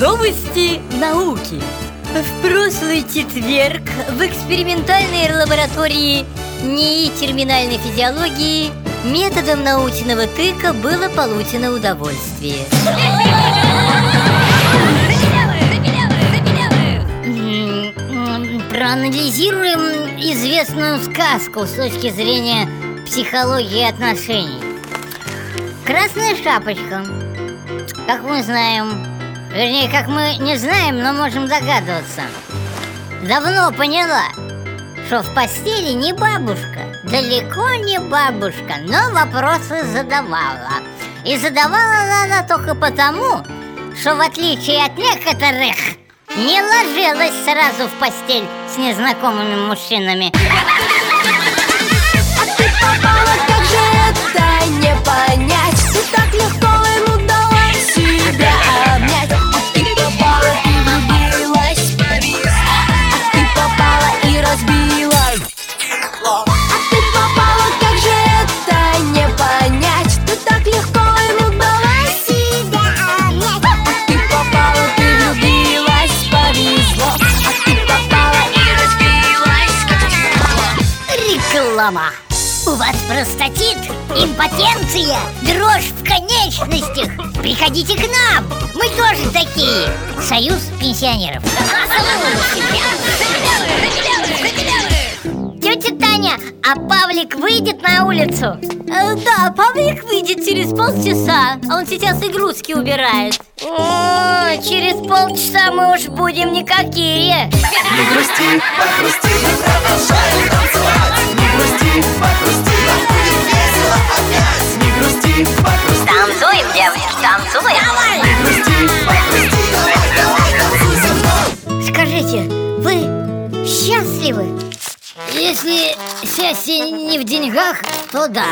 Новости науки. В прошлый четверг в экспериментальной лаборатории НИИ терминальной физиологии методом научного тыка было получено удовольствие. Проанализируем известную сказку с точки зрения психологии отношений. Красная шапочка, как мы знаем, вернее, как мы не знаем, но можем догадываться. Давно поняла, что в постели не бабушка, далеко не бабушка, но вопросы задавала. И задавала она только потому, что в отличие от некоторых, не ложилась сразу в постель с незнакомыми мужчинами. Реклама. У вас простатит, импотенция, дрожь в конечностях. Приходите к нам, мы тоже такие. Союз пенсионеров. Тетя Таня, а Павлик выйдет на улицу? Э, да, Павлик выйдет через полчаса. Он сейчас игрушки убирает. О, через полчаса мы уж будем никакие. Не грусти, похрусти, танцевать Не грусти, похрусти, будет весело опять Не грусти, похрусти, Танцуем, девочки, танцуем. не грусти, похрусти Давай, давай, танцуй со мной Скажите, вы счастливы? Если счастье не в деньгах, то да.